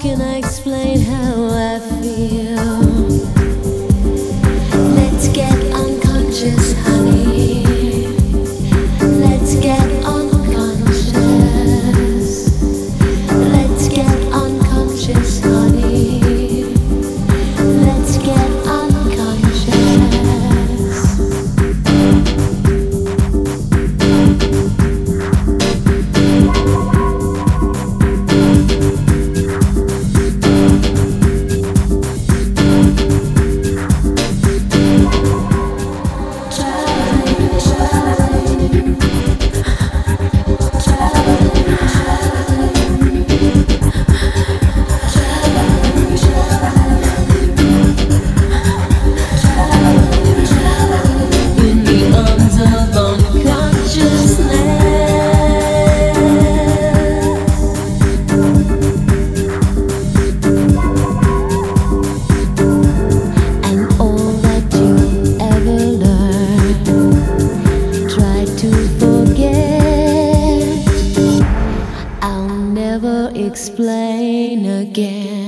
can I explain how I feel? explain again.